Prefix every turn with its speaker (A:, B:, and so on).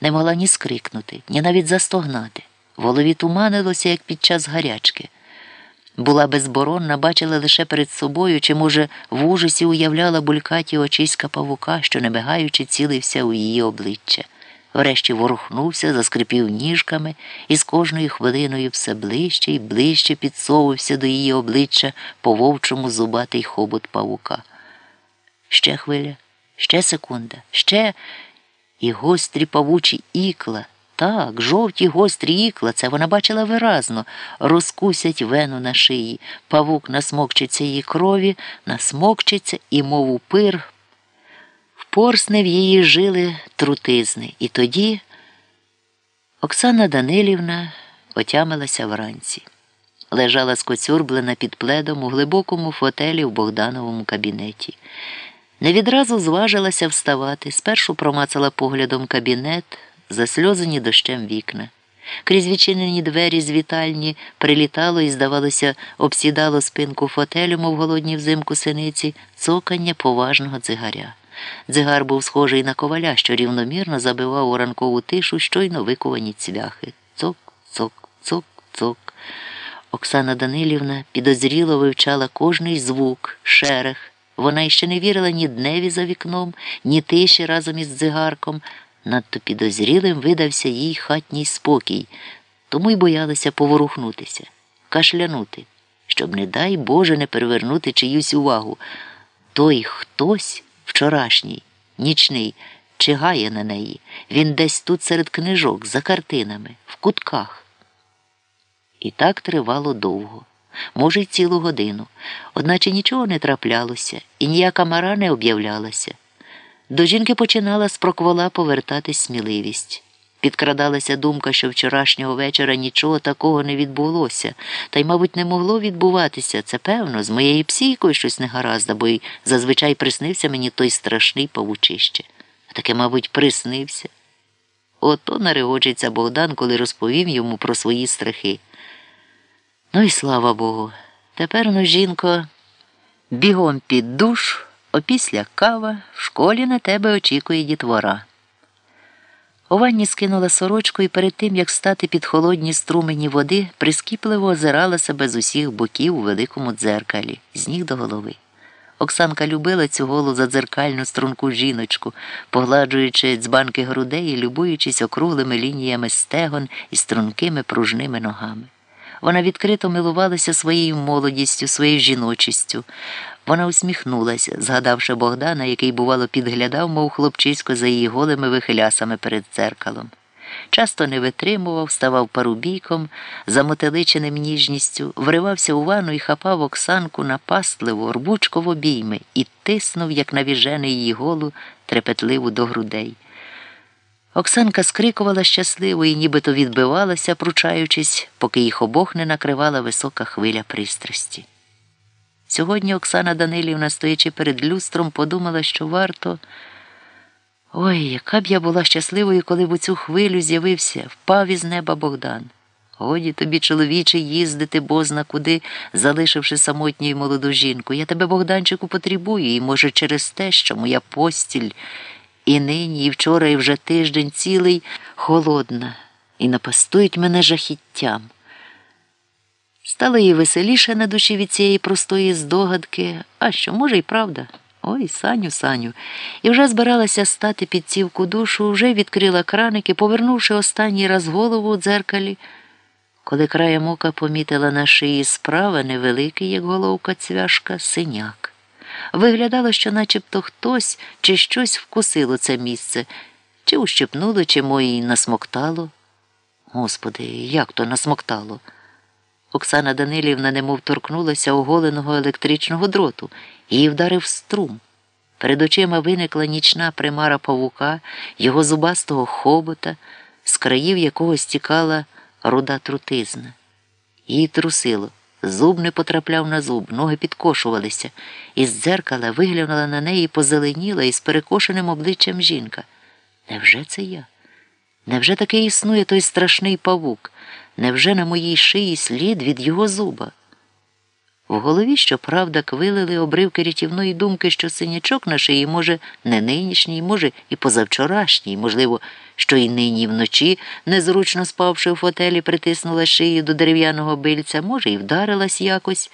A: Не могла ні скрикнути, ні навіть застогнати. В голові туманилося, як під час гарячки. Була безборонна, бачила лише перед собою, чи, може, в ужасі уявляла булькаті очиська павука, що, не мигаючи, цілився у її обличчя. Врешті ворухнувся, заскрипів ніжками і з кожною хвилиною все ближче і ближче підсовувався до її обличчя по вовчому зубатий хобот павука. Ще хвиля, ще секунда, ще і гострі павучі ікла. Так, жовті гострі ікла, це вона бачила виразно, розкусять вену на шиї, павук насмокчиться її крові, насмокчиться і, мов упир, впорсне в її жили трутизни. І тоді Оксана Данилівна отямилася вранці. Лежала скоцюрблена під пледом у глибокому фотелі в Богдановому кабінеті. Не відразу зважилася вставати, спершу промацала поглядом кабінет, засльозані дощем вікна. Крізь відчинені двері з вітальні прилітало і, здавалося, обсідало спинку фотелю, мов голодні взимку синиці, цокання поважного дзигаря. Дзигар був схожий на коваля, що рівномірно забивав у ранкову тишу щойно виковані цвяхи. Цок, цок, цок, цок. Оксана Данилівна підозріло вивчала кожний звук, шерех. Вона іще не вірила ні дневі за вікном, ні тиші разом із дзигарком. Надто підозрілим видався їй хатній спокій, тому й боялася поворухнутися, кашлянути, щоб, не дай Боже, не перевернути чиюсь увагу. Той хтось вчорашній, нічний, чигає на неї. Він десь тут серед книжок, за картинами, в кутках. І так тривало довго, може, й цілу годину, одначе нічого не траплялося, і ніяка мара не об'являлася. До жінки починала з проквола повертатись сміливість. Підкрадалася думка, що вчорашнього вечора нічого такого не відбулося, та й, мабуть, не могло відбуватися. Це певно, з моєю псійкою щось негаразда, бо й зазвичай приснився мені той страшний павучище. Таке, мабуть, приснився. Ото нарегочиться Богдан, коли розповів йому про свої страхи. Ну і слава Богу. Тепер, ну, жінко, бігом під душ, опісля кава, в школі на тебе очікує дітвора. У ванні скинула сорочку і перед тим, як стати під холодні струмені води, прискіпливо озирала себе з усіх боків у великому дзеркалі, з ніг до голови. Оксанка любила цю голу задзеркальну струнку жіночку, погладжуючи дзбанки грудей і любуючись округлими лініями стегон і стрункими пружними ногами. Вона відкрито милувалася своєю молодістю, своєю жіночістю. Вона усміхнулася, згадавши Богдана, який, бувало, підглядав, мов хлопчисько за її голими вихилясами перед дзеркалом. Часто не витримував, ставав парубійком, замотеличеним ніжністю, вривався у ванну і хапав Оксанку напастливо, рбучко в обійми і тиснув, як навіжений її голу, трепетливу до грудей. Оксанка скрикувала щасливо і нібито відбивалася, пручаючись, поки їх обох не накривала висока хвиля пристрасті. Сьогодні Оксана Данилівна, стоячи перед люстром, подумала, що варто. Ой, яка б я була щасливою, коли в у цю хвилю з'явився, впав із неба Богдан. Годі тобі, чоловіче, їздити бозна куди, залишивши самотню й молоду жінку. Я тебе, Богданчику, потребую, і, може, через те, що моя постіль і нині, і вчора, і вже тиждень цілий холодна, і напастують мене жахіттям. Стало їй веселіше на душі від цієї простої здогадки, а що, може, й правда. Ой, Саню, Саню, і вже збиралася стати під цівку душу, вже відкрила краники, повернувши останній раз голову у дзеркалі, коли краєм ока помітила на шиї справа невеликий, як головка цвяшка, синяк. Виглядало, що начебто хтось чи щось вкусило це місце, чи ущипнуло, чи мої насмоктало. Господи, як то насмоктало? Оксана Данилівна немов торкнулася оголеного електричного дроту, її вдарив струм. Перед очима виникла нічна примара павука, його зубастого хобота, з країв якого стікала руда трутизна. Її трусило. Зуб не потрапляв на зуб, ноги підкошувалися. Із дзеркала виглянула на неї позеленіла із перекошеним обличчям жінка. Невже це я? Невже таки існує той страшний павук? Невже на моїй шиї слід від його зуба? В голові, щоправда, квилили обривки рятівної думки, що синячок на шиї, може, не нинішній, може, і позавчорашній, можливо, що і нині вночі, незручно спавши в фотелі, притиснула шию до дерев'яного бильця, може, і вдарилась якось.